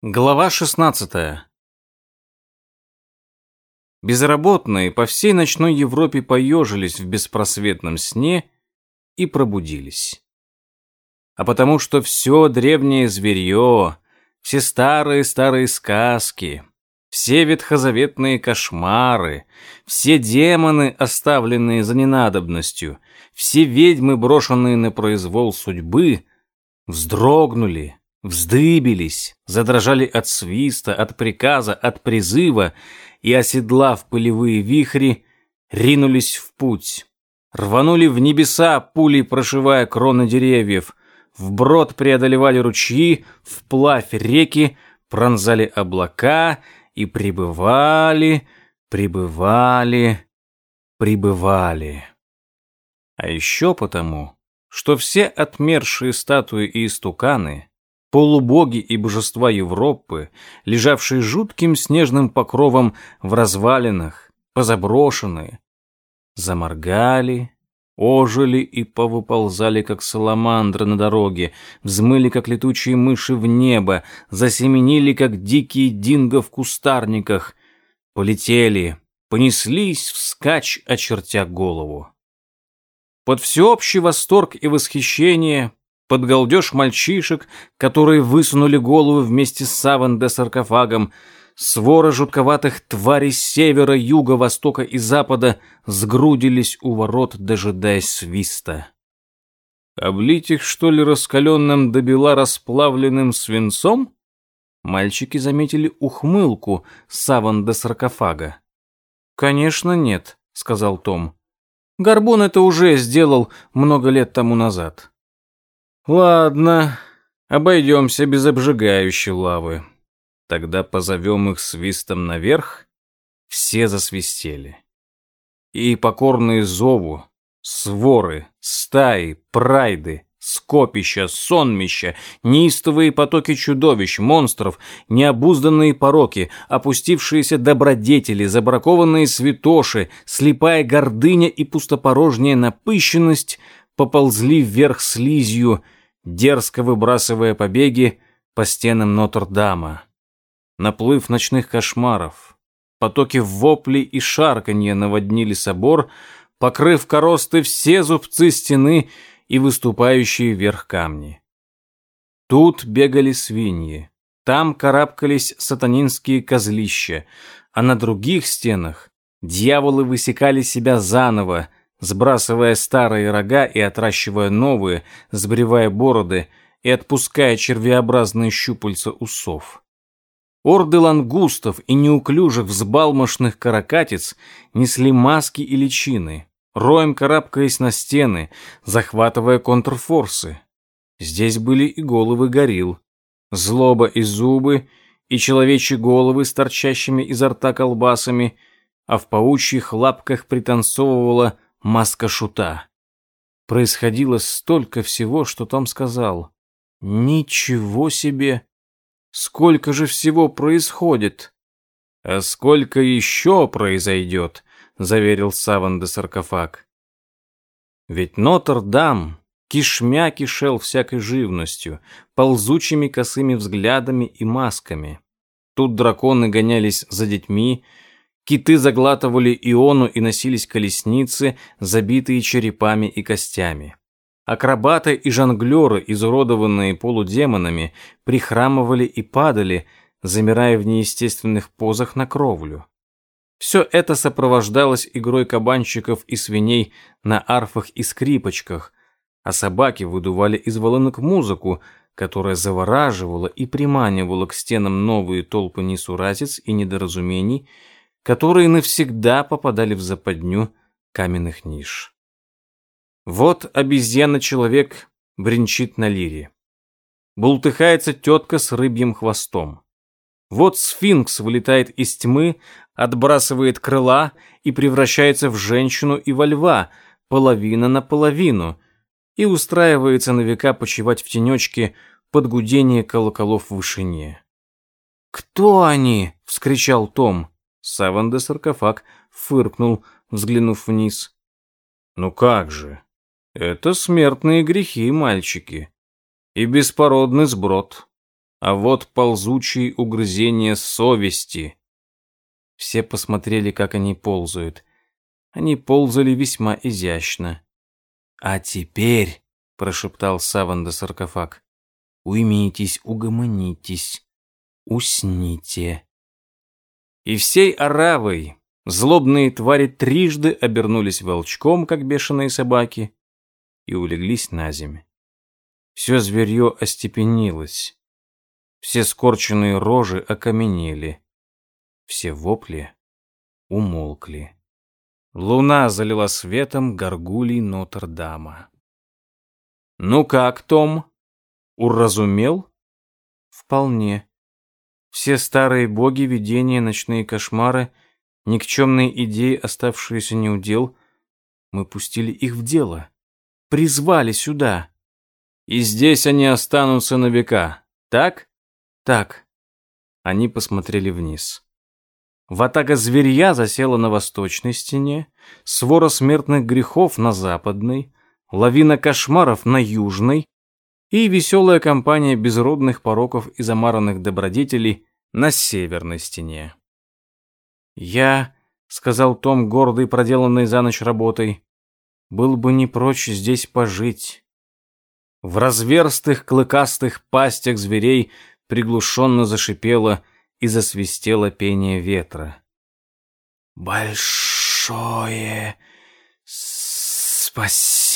Глава 16. Безработные по всей ночной Европе поежились в беспросветном сне и пробудились. А потому что все древнее зверье, все старые-старые сказки, все ветхозаветные кошмары, все демоны, оставленные за ненадобностью, все ведьмы, брошенные на произвол судьбы, вздрогнули, вздыбились, задрожали от свиста, от приказа, от призыва и, оседлав пылевые вихри, ринулись в путь. Рванули в небеса, пулей прошивая кроны деревьев, вброд преодолевали ручьи, вплавь реки, пронзали облака и прибывали, прибывали, прибывали. А еще потому, что все отмершие статуи и истуканы полубоги и божества Европы, лежавшие жутким снежным покровом в развалинах, позаброшенные, заморгали, ожили и повыползали, как саламандры на дороге, взмыли, как летучие мыши в небо, засеменили, как дикие динго в кустарниках, полетели, понеслись вскачь, очертя голову. Под всеобщий восторг и восхищение под галдеж мальчишек, которые высунули голову вместе с Саван де саркофагом, свора жутковатых тварей севера, юга, востока и запада сгрудились у ворот, дожидаясь свиста. Облить их, что ли, раскаленным до бела расплавленным свинцом? Мальчики заметили ухмылку Саван де саркофага. «Конечно нет», — сказал Том. «Горбун это уже сделал много лет тому назад». Ладно, обойдемся без обжигающей лавы. Тогда позовем их свистом наверх. Все засвистели. И покорные зову, своры, стаи, прайды, скопища, сонмища, неистовые потоки чудовищ, монстров, необузданные пороки, опустившиеся добродетели, забракованные святоши, слепая гордыня и пустопорожняя напыщенность поползли вверх слизью, дерзко выбрасывая побеги по стенам Нотр-Дама. Наплыв ночных кошмаров, потоки воплей и шарканья наводнили собор, покрыв коросты все зубцы стены и выступающие вверх камни. Тут бегали свиньи, там карабкались сатанинские козлища, а на других стенах дьяволы высекали себя заново, сбрасывая старые рога и отращивая новые, сбривая бороды и отпуская червеобразные щупальца усов. Орды лангустов и неуклюжих взбалмошных каракатиц несли маски и личины, роем карабкаясь на стены, захватывая контрфорсы. Здесь были и головы горил, злоба и зубы, и человечьи головы с торчащими изо рта колбасами, а в паучьих лапках пританцовывала маска шута. Происходило столько всего, что Том сказал. Ничего себе! Сколько же всего происходит! А сколько еще произойдет, заверил Саван де саркофаг. Ведь Нотр-Дам кишмя кишел всякой живностью, ползучими косыми взглядами и масками. Тут драконы гонялись за детьми, Киты заглатывали иону и носились колесницы, забитые черепами и костями. Акробаты и жонглеры, изуродованные полудемонами, прихрамывали и падали, замирая в неестественных позах на кровлю. Все это сопровождалось игрой кабанчиков и свиней на арфах и скрипочках, а собаки выдували из волынок музыку, которая завораживала и приманивала к стенам новые толпы несуразиц и недоразумений, которые навсегда попадали в западню каменных ниш. Вот обезьяна-человек бренчит на лире. Бултыхается тетка с рыбьим хвостом. Вот сфинкс вылетает из тьмы, отбрасывает крыла и превращается в женщину и во льва, половина на половину, и устраивается на века почивать в тенечке под гудение колоколов в вышине. «Кто они?» — вскричал Том. Саван де саркофаг фыркнул, взглянув вниз. «Ну как же? Это смертные грехи, мальчики. И беспородный сброд. а вот ползучие угрызения совести. Все посмотрели, как они ползают. Они ползали весьма изящно. «А теперь», — прошептал Саванда саркофаг, — «уймитесь, угомонитесь, усните». И всей оравой злобные твари трижды обернулись волчком, как бешеные собаки, и улеглись на землю. Все зверье остепенилось. Все скорченные рожи окаменели. Все вопли умолкли. Луна залила светом горгулей Нотр-Дама. «Ну как, Том? Уразумел?» «Вполне. Все старые боги, видения, ночные кошмары, никчемные идеи, оставшиеся неудел, мы пустили их в дело, призвали сюда. И здесь они останутся на века, так? Так. Они посмотрели вниз. Ватага зверья засела на восточной стене, свора смертных грехов на западной, лавина кошмаров на южной и веселая компания безродных пороков и замаранных добродетелей на северной стене. «Я», — сказал Том, гордый, проделанный за ночь работой, — «был бы не прочь здесь пожить». В разверстых клыкастых пастях зверей приглушенно зашипело и засвистело пение ветра. «Большое спасибо!»